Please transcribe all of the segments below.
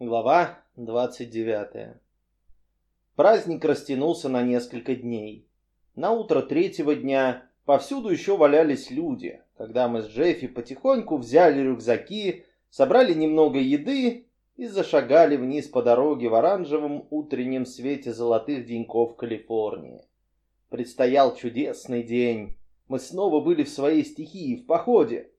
Глава 29. Праздник растянулся на несколько дней. На утро третьего дня повсюду еще валялись люди, когда мы с Джеффи потихоньку взяли рюкзаки, собрали немного еды и зашагали вниз по дороге в оранжевом утреннем свете золотых деньков Калифорнии. Предстоял чудесный день. Мы снова были в своей стихии, в походе.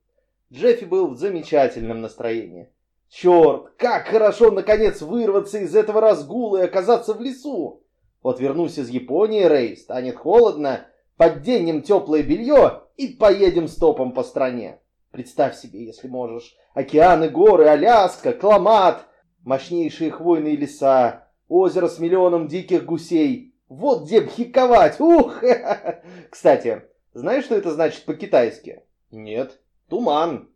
Джеффи был в замечательном настроении. Черт, как хорошо наконец вырваться из этого разгула и оказаться в лесу. Вот вернусь из Японии, Рэй, станет холодно, подденем теплое белье и поедем стопом по стране. Представь себе, если можешь, океаны, горы, Аляска, Кламат, мощнейшие хвойные леса, озеро с миллионом диких гусей. Вот где бхиковать, ух! Кстати, знаешь, что это значит по-китайски? Нет, туман.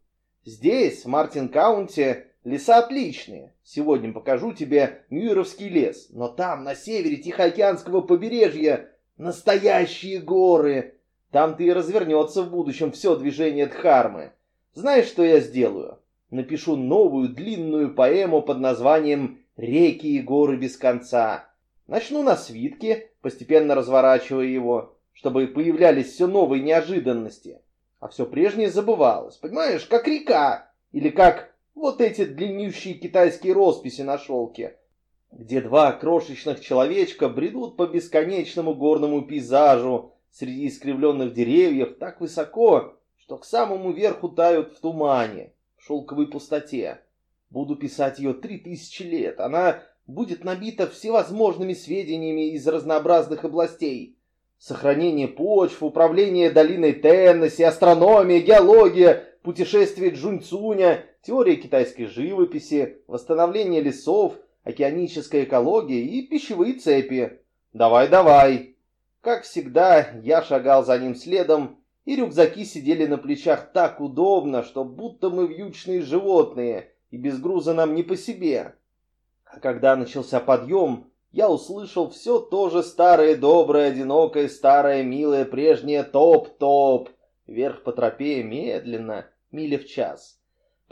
Здесь, в Мартин-Каунте, Леса отличные. Сегодня покажу тебе Мюровский лес. Но там, на севере Тихоокеанского побережья, настоящие горы. Там-то и развернется в будущем все движение Дхармы. Знаешь, что я сделаю? Напишу новую длинную поэму под названием «Реки и горы без конца». Начну на свитке, постепенно разворачивая его, чтобы появлялись все новые неожиданности. А все прежнее забывалось, понимаешь, как река или как вот эти длиннющие китайские росписи на шелке, где два крошечных человечка бредут по бесконечному горному пейзажу среди искривленных деревьев так высоко, что к самому верху тают в тумане, в шелковой пустоте. Буду писать ее три тысячи лет. Она будет набита всевозможными сведениями из разнообразных областей. Сохранение почв, управление долиной Теннесси, астрономия, геология, путешествие Джуньцуня, теория китайской живописи, восстановление лесов, океаническая экология и пищевые цепи. Давай-давай. Как всегда, я шагал за ним следом, и рюкзаки сидели на плечах так удобно, что будто мы вьючные животные, и без груза нам не по себе. А когда начался подъем, я услышал все то же старое, доброе, одинокое, старое, милое, прежнее топ-топ. Вверх по тропе медленно, мили в час.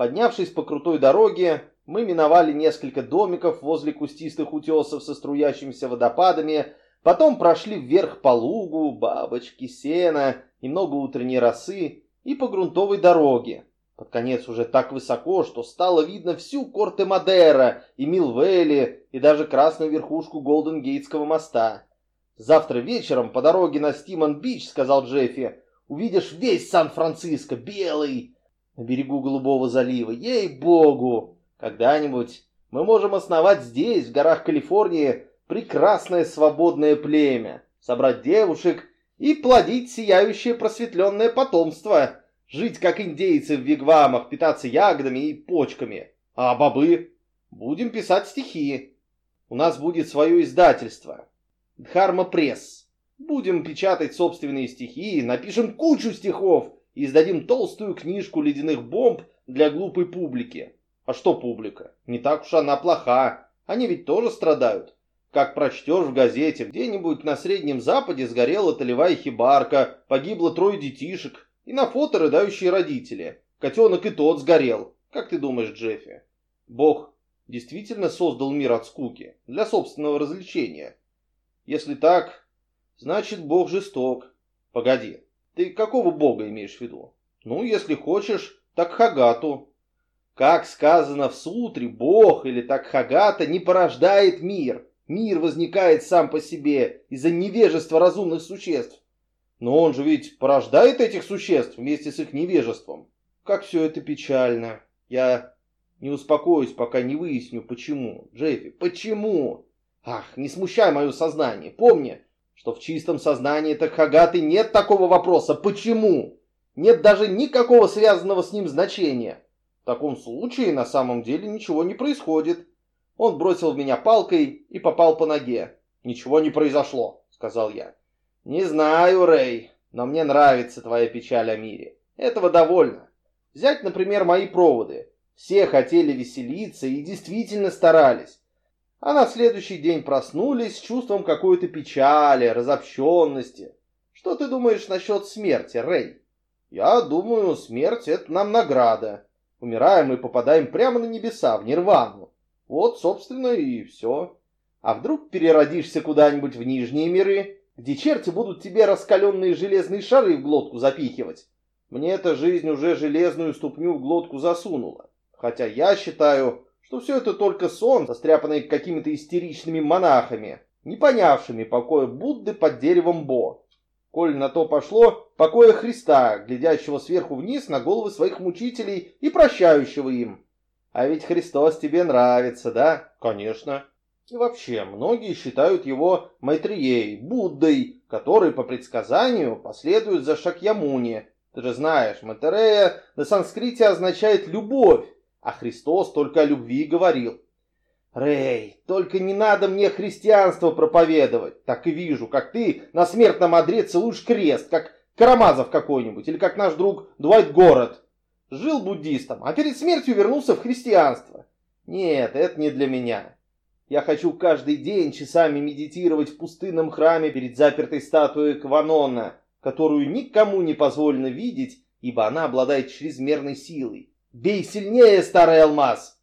Поднявшись по крутой дороге, мы миновали несколько домиков возле кустистых утесов со струящимися водопадами, потом прошли вверх по лугу, бабочки, сена, немного утренней росы и по грунтовой дороге. Под конец уже так высоко, что стало видно всю Корте-Мадера и Милл-Вэлли, и даже красную верхушку Голден-Гейтского моста. «Завтра вечером по дороге на Стинсон-Бич, — сказал Джеффи, — увидишь весь Сан-Франциско, белый, на берегу Голубого залива. Ей-богу! Когда-нибудь мы можем основать здесь, в горах Калифорнии, прекрасное свободное племя, собрать девушек и плодить сияющее просветленное потомство, жить как индейцы в вигвамах, питаться ягодами и почками. А бобы? Будем писать стихи. У нас будет свое издательство. Дхарма Пресс. Будем печатать собственные стихи, напишем кучу стихов, и издадим толстую книжку ледяных бомб для глупой публики. А что публика? Не так уж она плоха. Они ведь тоже страдают. Как прочтешь в газете, где-нибудь на Среднем Западе сгорела толевая хибарка, погибло трое детишек, и на фото рыдающие родители. Котенок и тот сгорел. Как ты думаешь, Джеффи? Бог действительно создал мир от скуки, для собственного развлечения? Если так, значит Бог жесток. Погоди, ты какого бога имеешь в виду? Ну, если хочешь, так Хагату. Как сказано в сутре, бог или так Хагата не порождает мир. Мир возникает сам по себе из-за невежества разумных существ. Но он же ведь порождает этих существ вместе с их невежеством. Как все это печально. Я не успокоюсь, пока не выясню, почему. Джеффи, почему? Ах, не смущай мое сознание. Помни, что в чистом сознании Такхагаты нет такого вопроса «почему?». Нет даже никакого связанного с ним значения. В таком случае на самом деле ничего не происходит. Он бросил в меня палкой и попал по ноге. «Ничего не произошло», — сказал я. «Не знаю, Рэй, но мне нравится твоя печаль о мире. Этого довольно. Взять, например, мои проводы. Все хотели веселиться и действительно старались а на следующий день проснулись с чувством какой-то печали, разобщенности. Что ты думаешь насчет смерти, Рэй? Я думаю, смерть — это нам награда. Умираем и попадаем прямо на небеса, в нирвану. Вот, собственно, и все. А вдруг переродишься куда-нибудь в нижние миры, где черти будут тебе раскаленные железные шары в глотку запихивать? Мне эта жизнь уже железную ступню в глотку засунула. Хотя я считаю, что все это только сон, состряпанный какими-то истеричными монахами, не понявшими покоя Будды под деревом Бо. Коль на то пошло, покоя Христа, глядящего сверху вниз на головы своих мучителей и прощающего им. А ведь Христос тебе нравится, да? Конечно. И вообще, многие считают его Майтрией, Буддой, который по предсказанию последует за Шакьямуни. Ты же знаешь, Матерея на санскрите означает «любовь», а Христос только о любви говорил. Рэй, только не надо мне христианство проповедовать. Так и вижу, как ты на смертном одре целуешь крест, как Карамазов какой-нибудь, или как наш друг Дуайт Город. Жил буддистом, а перед смертью вернулся в христианство. Нет, это не для меня. Я хочу каждый день часами медитировать в пустынном храме перед запертой статуей Кванона, которую никому не позволено видеть, ибо она обладает чрезмерной силой. Бей сильнее, старый алмаз!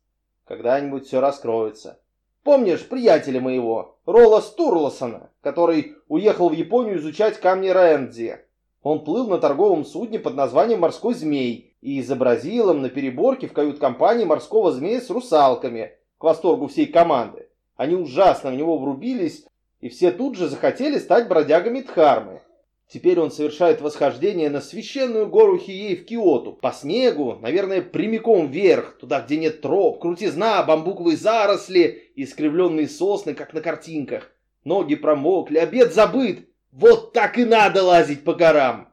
Когда-нибудь все раскроется. Помнишь приятеля моего, Ролла Стурлосона, который уехал в Японию изучать камни Рэнди? Он плыл на торговом судне под названием «Морской змей» и изобразил им на переборке в кают-компании морского змея с русалками, к восторгу всей команды. Они ужасно в него врубились, и все тут же захотели стать бродягами Дхармы. Теперь он совершает восхождение на священную гору Хией в Киоту. По снегу, наверное, прямиком вверх, туда, где нет троп, крутизна, бамбуковые заросли искривленные сосны, как на картинках. Ноги промокли, обед забыт. Вот так и надо лазить по горам.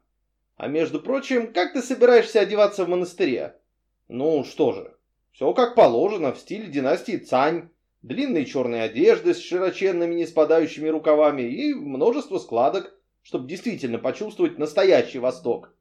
А между прочим, как ты собираешься одеваться в монастыре? Ну, что же, все как положено, в стиле династии Цань. Длинные черные одежды с широченными не спадающими рукавами и множество складок чтобы действительно почувствовать настоящий Восток.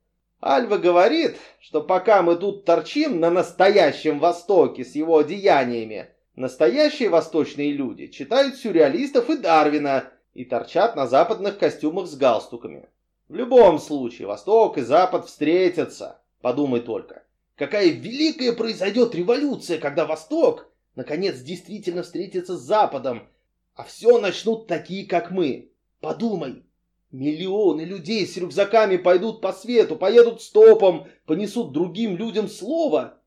Альва говорит, что пока мы тут торчим на настоящем Востоке с его одеяниями, настоящие восточные люди читают сюрреалистов и Дарвина и торчат на западных костюмах с галстуками. В любом случае, Восток и Запад встретятся. Подумай только, какая великая произойдет революция, когда Восток, наконец, действительно встретится с Западом, а все начнут такие, как мы. Подумай, Миллионы людей с рюкзаками пойдут по свету, поедут стопом, понесут другим людям слово.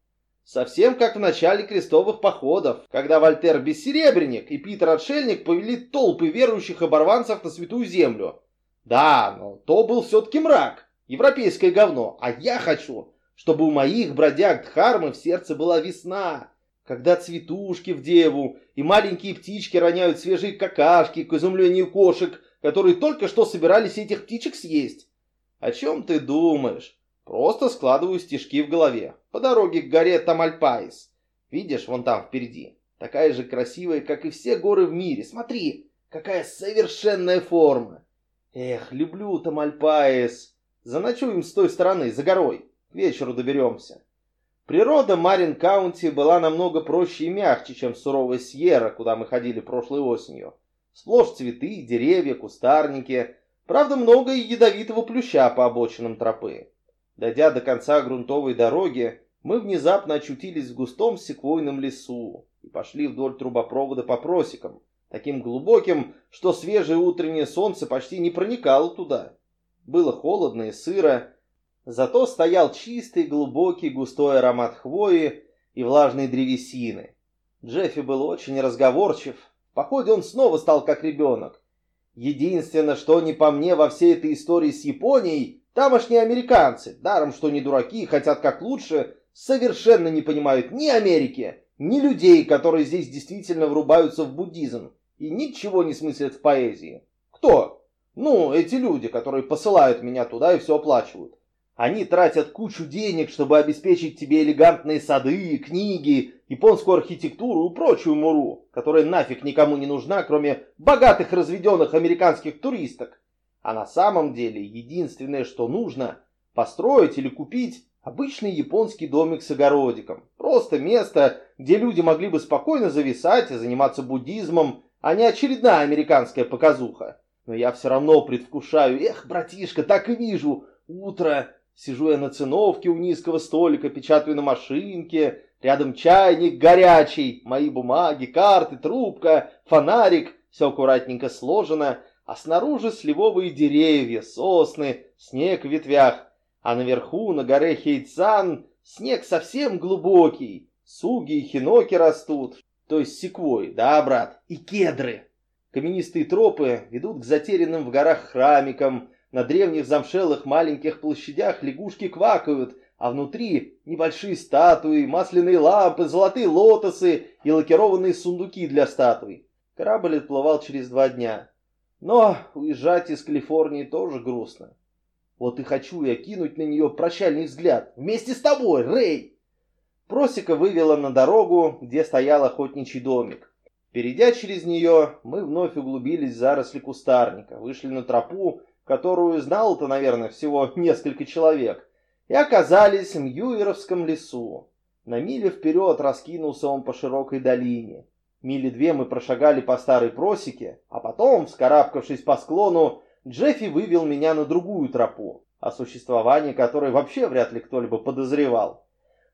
Совсем как в начале крестовых походов, когда Вольтер Бессеребренник и Питер Отшельник повели толпы верующих оборванцев на Святую Землю. Да, но то был все-таки мрак, европейское говно, а я хочу, чтобы у моих бродяг Дхармы в сердце была весна, когда цветушки в деву и маленькие птички роняют свежие какашки к изумлению кошек, которые только что собирались этих птичек съесть. О чем ты думаешь? Просто складываю стишки в голове. По дороге к горе Тамальпаис. Видишь, вон там впереди. Такая же красивая, как и все горы в мире. Смотри, какая совершенная форма. Эх, люблю Тамальпаис. Заночуем с той стороны, за горой. К вечеру доберемся. Природа Марин-Каунти была намного проще и мягче, чем суровая Сьерра, куда мы ходили прошлой осенью. Сплошь цветы, деревья, кустарники. Правда, много и ядовитого плюща по обочинам тропы. Дойдя до конца грунтовой дороги, мы внезапно очутились в густом секвойном лесу и пошли вдоль трубопровода по просекам, таким глубоким, что свежее утреннее солнце почти не проникало туда. Было холодно и сыро, зато стоял чистый, глубокий, густой аромат хвои и влажной древесины. Джеффи был очень разговорчив, походе он снова стал как ребенок. Единственное, что не по мне во всей этой истории с Японией, тамошние американцы, даром что не дураки, хотят как лучше, совершенно не понимают ни Америки, ни людей, которые здесь действительно врубаются в буддизм и ничего не смыслят в поэзии. Кто? Ну, эти люди, которые посылают меня туда и все оплачивают. Они тратят кучу денег, чтобы обеспечить тебе элегантные сады, книги, японскую архитектуру и прочую муру, которая нафиг никому не нужна, кроме богатых разведенных американских туристок. А на самом деле единственное, что нужно, построить или купить обычный японский домик с огородиком. Просто место, где люди могли бы спокойно зависать и заниматься буддизмом, а не очередная американская показуха. Но я все равно предвкушаю, эх, братишка, так и вижу, утро Сижу я на циновке у низкого столика, печатаю на машинке, Рядом чайник горячий, мои бумаги, карты, трубка, фонарик. Все аккуратненько сложено, а снаружи сливовые деревья, сосны, снег в ветвях. А наверху, на горе Хейцан, снег совсем глубокий. Суги и хиноки растут, то есть секвой, да, брат, и кедры. Каменистые тропы ведут к затерянным в горах храмикам, на древних замшелых маленьких площадях лягушки квакают, а внутри небольшие статуи, масляные лампы, золотые лотосы и лакированные сундуки для статуй. Корабль отплывал через два дня. Но уезжать из Калифорнии тоже грустно. Вот и хочу я кинуть на нее прощальный взгляд. Вместе с тобой, Рэй! Просека вывела на дорогу, где стоял охотничий домик. Перейдя через нее, мы вновь углубились в заросли кустарника, вышли на тропу, которую знал-то, наверное, всего несколько человек, и оказались в Мьюеровском лесу. На миле вперед раскинулся он по широкой долине. Мили две мы прошагали по старой просеке, а потом, вскарабкавшись по склону, Джеффи вывел меня на другую тропу, о существовании которой вообще вряд ли кто-либо подозревал.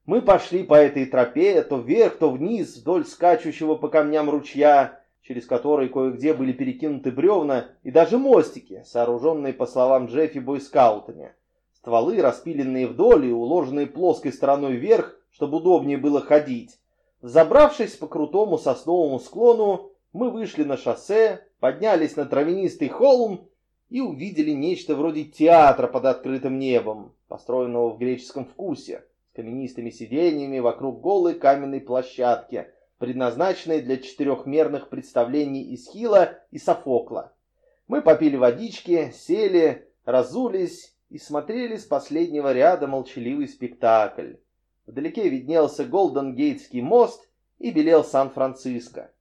Мы пошли по этой тропе, то вверх, то вниз, вдоль скачущего по камням ручья, через который кое-где были перекинуты бревна и даже мостики, сооруженные, по словам Джеффи, бойскаутами. Стволы, распиленные вдоль и уложенные плоской стороной вверх, чтобы удобнее было ходить. Забравшись по крутому сосновому склону, мы вышли на шоссе, поднялись на травянистый холм и увидели нечто вроде театра под открытым небом, построенного в греческом вкусе, с каменистыми сиденьями вокруг голой каменной площадки, предназначенной для четырехмерных представлений из Хила и Софокла. Мы попили водички, сели, разулись и смотрели с последнего ряда молчаливый спектакль. Вдалеке виднелся Голден-Гейтский мост и белел Сан-Франциско.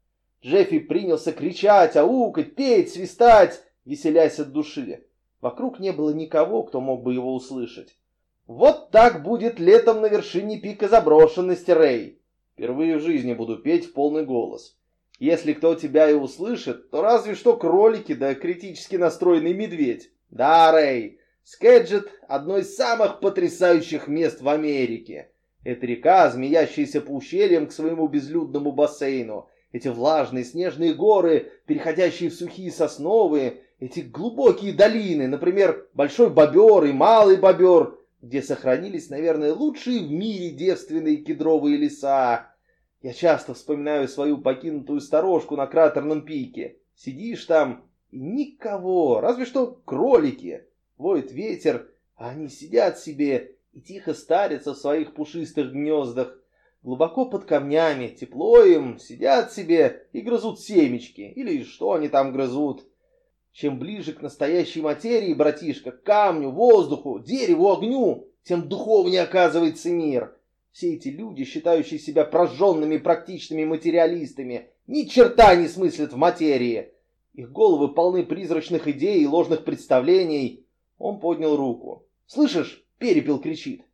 Джеффи принялся кричать, аукать, петь, свистать, веселясь от души. Вокруг не было никого, кто мог бы его услышать. «Вот так будет летом на вершине пика заброшенности, Рэй!» Впервые в жизни буду петь в полный голос. Если кто тебя и услышит, то разве что кролики да критически настроенный медведь. Да, Рэй, Скеджет – одно из самых потрясающих мест в Америке. Это река, змеящаяся по ущельям к своему безлюдному бассейну. Эти влажные снежные горы, переходящие в сухие сосновые, эти глубокие долины, например, Большой Бобер и Малый Бобер, где сохранились, наверное, лучшие в мире девственные кедровые леса. Я часто вспоминаю свою покинутую сторожку на кратерном пике. Сидишь там, и никого, разве что кролики. Воет ветер, а они сидят себе и тихо старятся в своих пушистых гнездах. Глубоко под камнями, тепло им, сидят себе и грызут семечки, или что они там грызут. Чем ближе к настоящей материи, братишка, к камню, воздуху, дереву, огню, тем духовнее оказывается мир. Все эти люди, считающие себя прожженными практичными материалистами, ни черта не смыслят в материи. Их головы полны призрачных идей и ложных представлений. Он поднял руку. «Слышишь, Перепел кричит.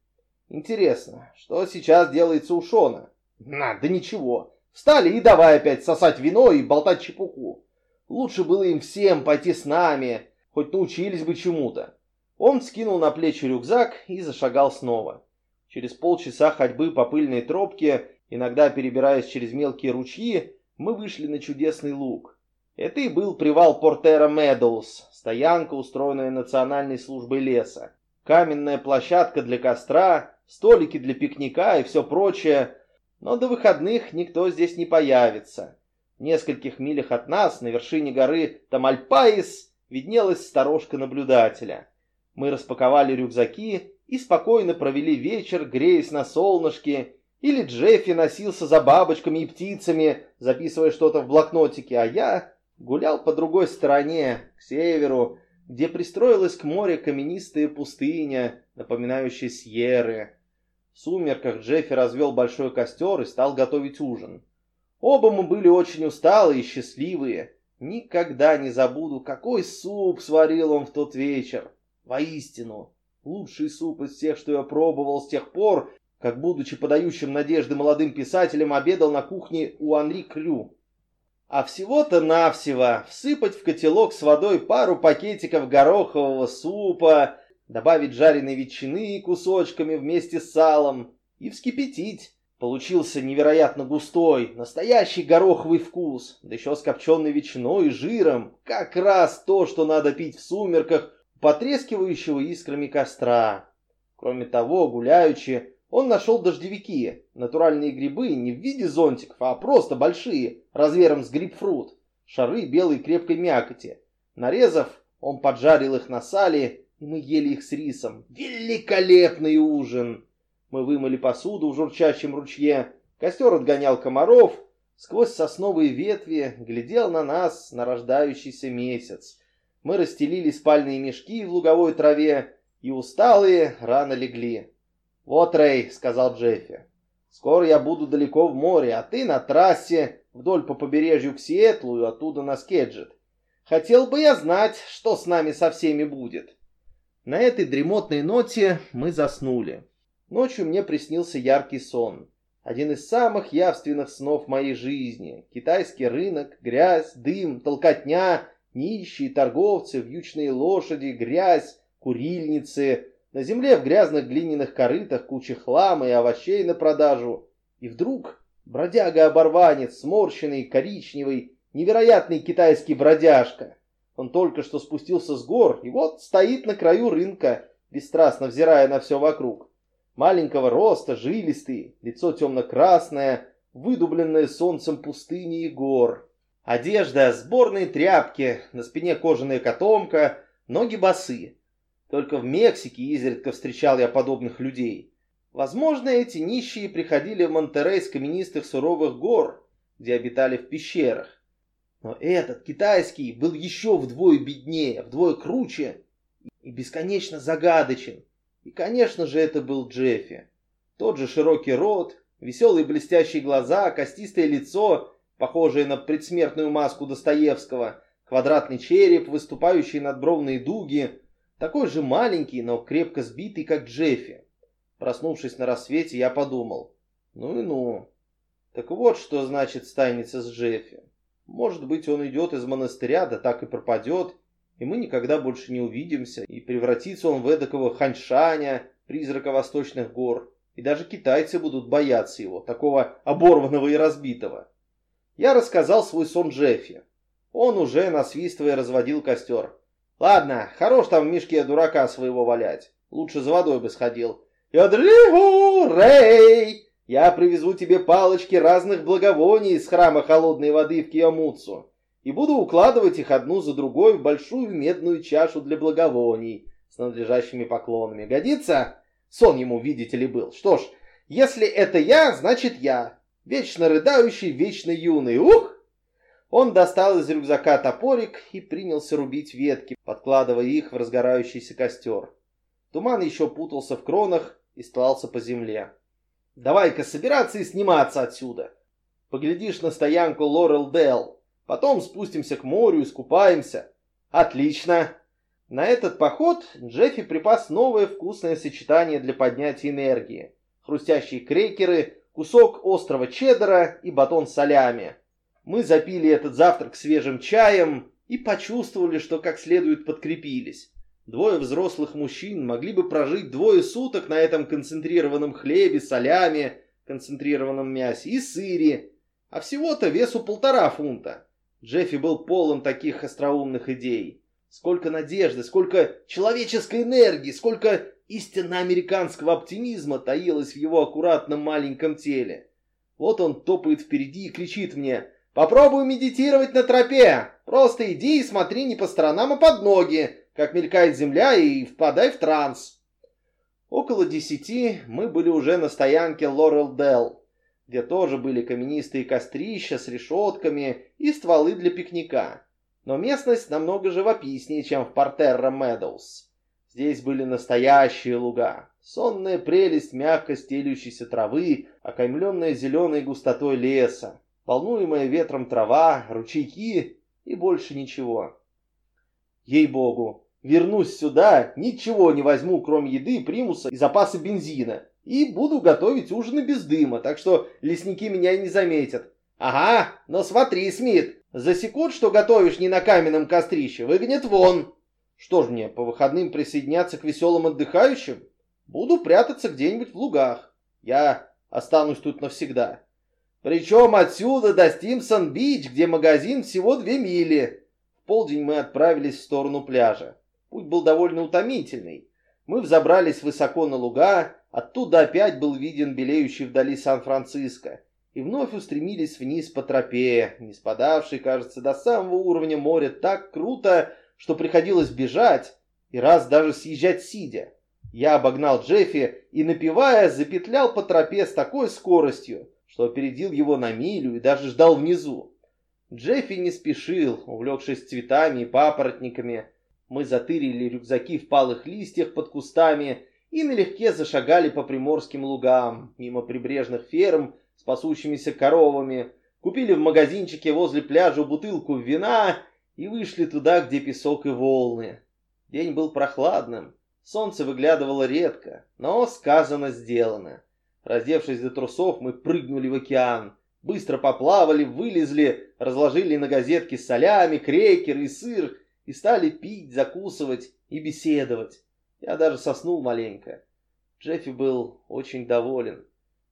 Интересно, что сейчас делается у Шона? На, да ничего. Встали и давай опять сосать вино и болтать чепуху. Лучше было им всем пойти с нами, хоть научились бы чему-то. Он скинул на плечи рюкзак и зашагал снова. Через полчаса ходьбы по пыльной тропке, иногда перебираясь через мелкие ручьи, мы вышли на чудесный луг. Это и был привал Портера Медоуз, стоянка, устроенная Национальной службой леса каменная площадка для костра, столики для пикника и все прочее. Но до выходных никто здесь не появится. В нескольких милях от нас, на вершине горы Тамальпаис, виднелась сторожка наблюдателя. Мы распаковали рюкзаки и спокойно провели вечер, греясь на солнышке, или Джеффи носился за бабочками и птицами, записывая что-то в блокнотике, а я гулял по другой стороне, к северу, где пристроилась к морю каменистая пустыня, напоминающая Сьерры. В сумерках Джеффи развел большой костер и стал готовить ужин. Оба мы были очень усталые и счастливые. Никогда не забуду, какой суп сварил он в тот вечер. Воистину, лучший суп из всех, что я пробовал с тех пор, как, будучи подающим надежды молодым писателем, обедал на кухне у Анри Крю. А всего-то навсего всыпать в котелок с водой пару пакетиков горохового супа, добавить жареной ветчины кусочками вместе с салом и вскипятить. Получился невероятно густой, настоящий гороховый вкус, да еще с копченой ветчиной и жиром. Как раз то, что надо пить в сумерках, потрескивающего искрами костра. Кроме того, гуляючи, он нашел дождевики, натуральные грибы не в виде зонтиков, а просто большие, размером с грибфрут, шары белой крепкой мякоти. Нарезав, он поджарил их на сале, и мы ели их с рисом. Великолепный ужин! Мы вымыли посуду в журчащем ручье, костер отгонял комаров, сквозь сосновые ветви глядел на нас нарождающийся месяц. Мы расстелили спальные мешки в луговой траве и усталые рано легли. «Вот, Рэй», — сказал Джеффи, — «скоро я буду далеко в море, а ты на трассе вдоль по побережью к Сиэтлу и оттуда на Скеджет. Хотел бы я знать, что с нами со всеми будет». На этой дремотной ноте мы заснули. Ночью мне приснился яркий сон. Один из самых явственных снов моей жизни. Китайский рынок, грязь, дым, толкотня, нищие, торговцы, вьючные лошади, грязь, курильницы. На земле в грязных глиняных корытах куча хлама и овощей на продажу. И вдруг бродяга-оборванец, сморщенный, коричневый, невероятный китайский бродяжка. Он только что спустился с гор и вот стоит на краю рынка, бесстрастно взирая на все вокруг маленького роста, жилистый, лицо темно-красное, выдубленное солнцем пустыни и гор. Одежда, сборные тряпки, на спине кожаная котомка, ноги босы. Только в Мексике изредка встречал я подобных людей. Возможно, эти нищие приходили в Монтерей с каменистых суровых гор, где обитали в пещерах. Но этот, китайский, был еще вдвое беднее, вдвое круче и бесконечно загадочен. И, конечно же, это был Джеффи. Тот же широкий рот, веселые блестящие глаза, костистое лицо, похожее на предсмертную маску Достоевского, квадратный череп, выступающие надбровные дуги, такой же маленький, но крепко сбитый, как Джеффи. Проснувшись на рассвете, я подумал, ну и ну. Так вот, что значит стайница с Джеффи. Может быть, он идет из монастыря, да так и пропадет, и мы никогда больше не увидимся, и превратится он в эдакого ханьшаня, призрака восточных гор, и даже китайцы будут бояться его, такого оборванного и разбитого. Я рассказал свой сон Джеффи. Он уже, насвистывая, разводил костер. «Ладно, хорош там в мешке дурака своего валять. Лучше за водой бы сходил». «Ядригу, Рэй! Я привезу тебе палочки разных благовоний из храма холодной воды в Киомуцу и буду укладывать их одну за другой в большую медную чашу для благовоний с надлежащими поклонами. Годится? Сон ему, видите ли, был. Что ж, если это я, значит я. Вечно рыдающий, вечно юный. Ух! Он достал из рюкзака топорик и принялся рубить ветки, подкладывая их в разгорающийся костер. Туман еще путался в кронах и стлался по земле. «Давай-ка собираться и сниматься отсюда. Поглядишь на стоянку Лорел Делл. Потом спустимся к морю, искупаемся. Отлично. На этот поход Джеффи припас новое вкусное сочетание для поднятия энергии. Хрустящие крекеры, кусок острого чеддера и батон солями. Мы запили этот завтрак свежим чаем и почувствовали, что как следует подкрепились. Двое взрослых мужчин могли бы прожить двое суток на этом концентрированном хлебе, солями, концентрированном мясе и сыре, а всего-то весу полтора фунта. Джеффи был полон таких остроумных идей. Сколько надежды, сколько человеческой энергии, сколько истинно американского оптимизма таилось в его аккуратном маленьком теле. Вот он топает впереди и кричит мне «Попробуй медитировать на тропе! Просто иди и смотри не по сторонам, а под ноги, как мелькает земля, и впадай в транс!» Около десяти мы были уже на стоянке Лорел Делл где тоже были каменистые кострища с решетками и стволы для пикника. Но местность намного живописнее, чем в Партерра Медоуз. Здесь были настоящие луга, сонная прелесть мягко стелющейся травы, окаймленная зеленой густотой леса, волнуемая ветром трава, ручейки и больше ничего. Ей-богу, вернусь сюда, ничего не возьму, кроме еды, примуса и запаса бензина и буду готовить ужины без дыма, так что лесники меня не заметят. Ага, но смотри, Смит, засекут, что готовишь не на каменном кострище, выгонят вон. Что ж мне, по выходным присоединяться к веселым отдыхающим? Буду прятаться где-нибудь в лугах. Я Останусь тут навсегда. Причем отсюда до Стимсон-Бич, где магазин всего две мили. В полдень мы отправились в сторону пляжа. Путь был довольно утомительный. Мы взобрались высоко на луга, оттуда опять был виден белеющий вдали Сан-Франциско, и вновь устремились вниз по тропе, не спадавшей, кажется, до самого уровня моря так круто, что приходилось бежать и раз даже съезжать сидя. Я обогнал Джеффи и, напевая, запетлял по тропе с такой скоростью, что опередил его на милю и даже ждал внизу. Джеффи не спешил, увлекшись цветами и папоротниками. Мы затырили рюкзаки в палых листьях под кустами и налегке зашагали по приморским лугам, мимо прибрежных ферм с пасущимися коровами, купили в магазинчике возле пляжа бутылку вина и вышли туда, где песок и волны. День был прохладным, солнце выглядывало редко, но сказано сделано. Раздевшись до трусов, мы прыгнули в океан. Быстро поплавали, вылезли, разложили на газетке солями, крекеры и сыр и стали пить, закусывать и беседовать. Я даже соснул маленько. Джеффи был очень доволен.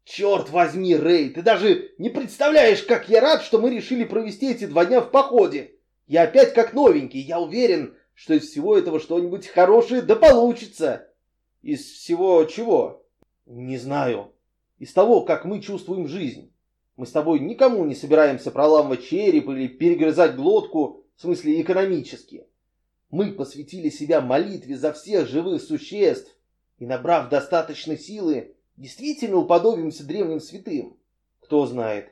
«Черт возьми, Рэй, ты даже не представляешь, как я рад, что мы решили провести эти два дня в походе. Я опять как новенький, я уверен, что из всего этого что-нибудь хорошее да получится». «Из всего чего?» «Не знаю. Из того, как мы чувствуем жизнь. Мы с тобой никому не собираемся проламывать череп или перегрызать глотку, в смысле экономически. Мы посвятили себя молитве за всех живых существ и, набрав достаточно силы, действительно уподобимся древним святым. Кто знает,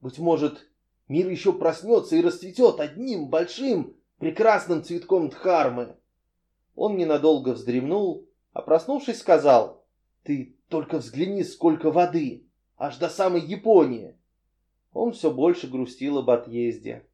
быть может, мир еще проснется и расцветет одним большим прекрасным цветком Дхармы. Он ненадолго вздремнул, а проснувшись сказал, «Ты только взгляни, сколько воды, аж до самой Японии». Он все больше грустил об отъезде.